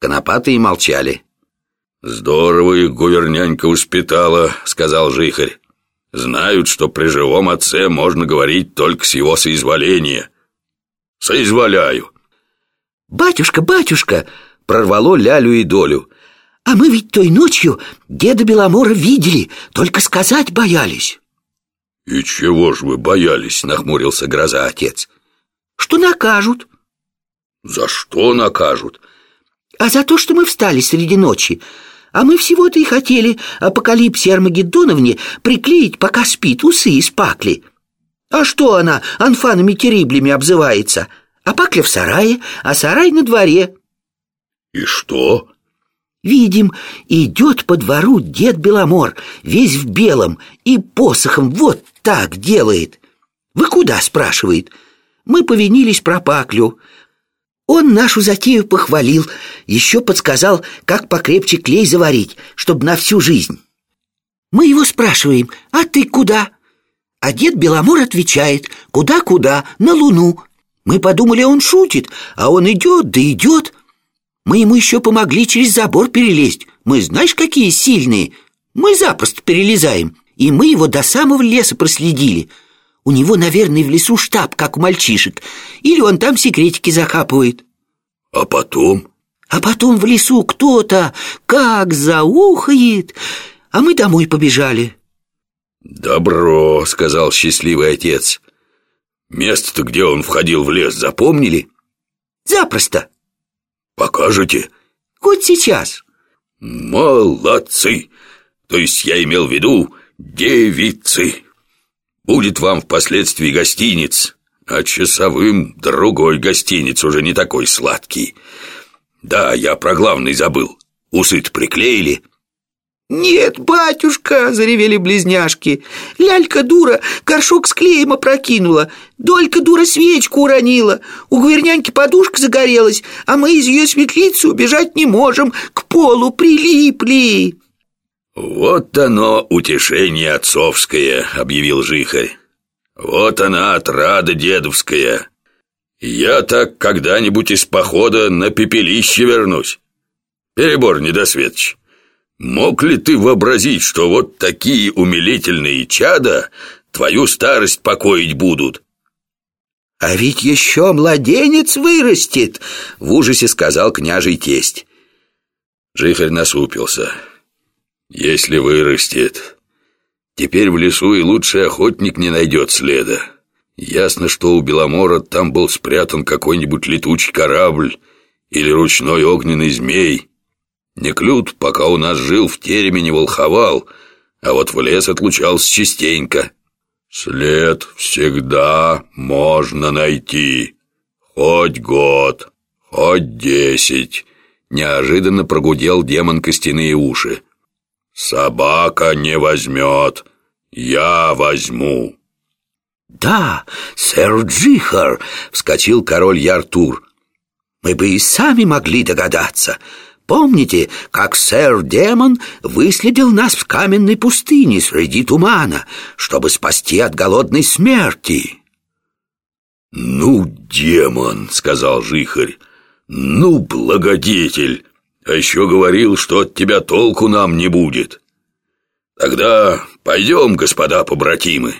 Конопатые молчали. «Здорово их гувернянька успитала», — сказал Жихарь. «Знают, что при живом отце можно говорить только с его соизволения. Соизволяю». «Батюшка, батюшка!» — прорвало Лялю и Долю. «А мы ведь той ночью деда Беломора видели, только сказать боялись». «И чего ж вы боялись?» — нахмурился гроза отец. «Что накажут». «За что накажут?» «А за то, что мы встали среди ночи. А мы всего-то и хотели апокалипсе Армагеддоновне приклеить, пока спит, усы из пакли. А что она анфанами-териблями обзывается? А пакля в сарае, а сарай на дворе». «И что?» Видим, идет по двору дед Беломор, весь в белом, и посохом вот так делает. «Вы куда?» — спрашивает. Мы повинились про паклю. Он нашу затею похвалил, еще подсказал, как покрепче клей заварить, чтобы на всю жизнь. Мы его спрашиваем, а ты куда? А дед Беломор отвечает, куда-куда, на луну. Мы подумали, он шутит, а он идет, да идет. Мы ему еще помогли через забор перелезть. Мы знаешь, какие сильные. Мы запросто перелезаем, и мы его до самого леса проследили. У него, наверное, в лесу штаб, как у мальчишек. Или он там секретики закапывает. А потом? А потом в лесу кто-то как заухает, а мы домой побежали. Добро, сказал счастливый отец. Место-то, где он входил в лес, запомнили? Запросто. Покажете? Вот сейчас. Молодцы! То есть я имел в виду девицы. Будет вам впоследствии гостиниц, а часовым другой гостиниц уже не такой сладкий. Да, я про главный забыл. усы приклеили? «Нет, батюшка!» — заревели близняшки. «Лялька дура горшок с клеем опрокинула, Долька дура свечку уронила, у гувернянки подушка загорелась, а мы из ее светлицы убежать не можем, к полу прилипли!» «Вот оно, утешение отцовское», — объявил Жихарь. «Вот она, отрада дедовская. Я так когда-нибудь из похода на пепелище вернусь. Перебор, недосветч. Мог ли ты вообразить, что вот такие умилительные чада твою старость покоить будут?» «А ведь еще младенец вырастет!» — в ужасе сказал княжий тесть. Жихарь насупился. Если вырастет. Теперь в лесу и лучший охотник не найдет следа. Ясно, что у Беломора там был спрятан какой-нибудь летучий корабль или ручной огненный змей. Неклюд, пока у нас жил, в тереме не волховал, а вот в лес отлучался частенько. След всегда можно найти. Хоть год, хоть десять. Неожиданно прогудел демон костяные уши. «Собака не возьмет, я возьму». «Да, сэр Джихар!» — вскочил король Яртур. «Мы бы и сами могли догадаться. Помните, как сэр-демон выследил нас в каменной пустыне среди тумана, чтобы спасти от голодной смерти?» «Ну, демон!» — сказал Жихарь. «Ну, благодетель! А еще говорил, что от тебя толку нам не будет. Тогда пойдем, господа побратимы.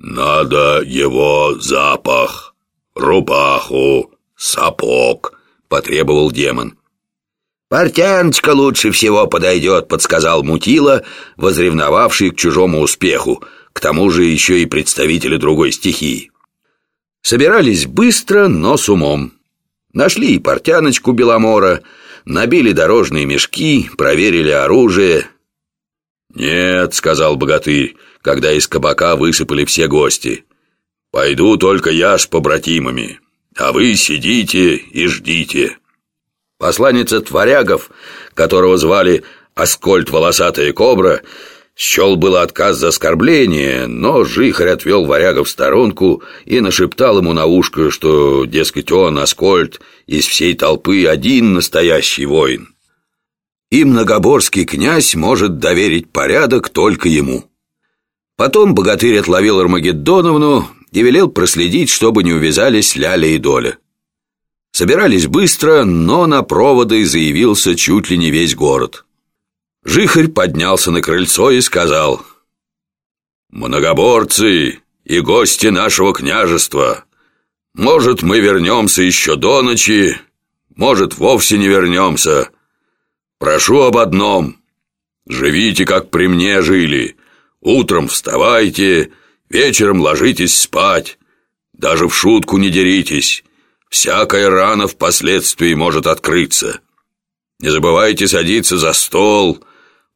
Надо его запах, рубаху, сапог, потребовал демон. «Портяночка лучше всего подойдет», — подсказал Мутила, возревновавший к чужому успеху, к тому же еще и представители другой стихии. Собирались быстро, но с умом. Нашли и портяночку Беломора, набили дорожные мешки, проверили оружие. «Нет», — сказал богатырь, когда из кабака высыпали все гости. «Пойду только я с побратимами, а вы сидите и ждите». Посланец от варягов, которого звали Аскольд Волосатая Кобра, Счел было отказ за оскорбление, но Жихарь отвел варяга в сторонку и нашептал ему на ушко, что, дескать, он, Аскольд, из всей толпы один настоящий воин. И многоборский князь может доверить порядок только ему. Потом богатырь отловил Армагеддоновну и велел проследить, чтобы не увязались Ляля и Доля. Собирались быстро, но на проводы заявился чуть ли не весь город. Жихарь поднялся на крыльцо и сказал «Многоборцы и гости нашего княжества, может, мы вернемся еще до ночи, может, вовсе не вернемся. Прошу об одном, живите, как при мне жили, утром вставайте, вечером ложитесь спать, даже в шутку не деритесь, всякая рана впоследствии может открыться». Не забывайте садиться за стол,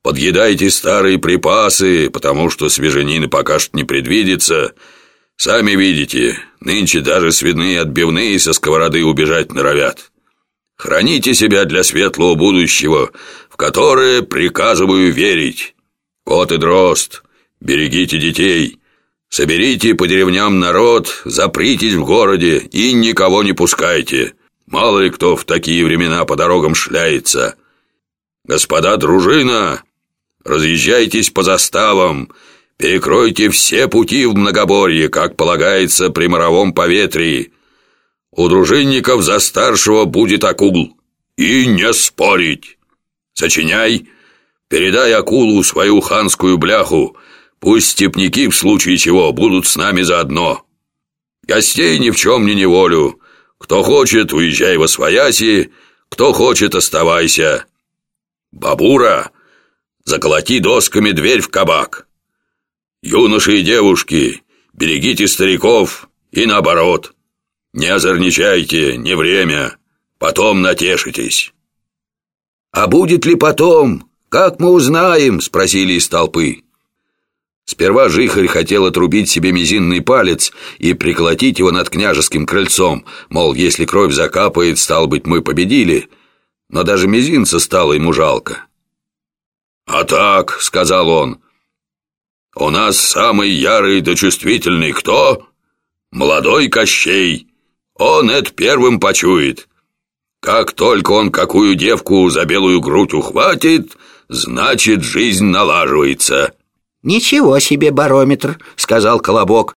подъедайте старые припасы, потому что свеженины пока что не предвидится. Сами видите, нынче даже свиные отбивные со сковороды убежать норовят. Храните себя для светлого будущего, в которое приказываю верить. Кот и дрозд, берегите детей, соберите по деревням народ, запритесь в городе и никого не пускайте». Мало ли кто в такие времена по дорогам шляется. Господа дружина, разъезжайтесь по заставам, перекройте все пути в многоборье, как полагается при моровом поветрии. У дружинников за старшего будет акул. И не спорить. Сочиняй, передай акулу свою ханскую бляху, пусть степняки в случае чего будут с нами заодно. Гостей ни в чем не неволю, кто хочет, уезжай во свояси, кто хочет, оставайся. Бабура, заколоти досками дверь в кабак. Юноши и девушки, берегите стариков и наоборот. Не озорничайте, не время, потом натешитесь. «А будет ли потом? Как мы узнаем?» – спросили из толпы. Сперва Жихарь хотел отрубить себе мизинный палец и приколотить его над княжеским крыльцом, мол, если кровь закапает, стал быть, мы победили. Но даже мизинца стало ему жалко. «А так», — сказал он, — «у нас самый ярый да чувствительный кто? Молодой Кощей. Он это первым почует. Как только он какую девку за белую грудь ухватит, значит, жизнь налаживается». «Ничего себе барометр», — сказал Колобок.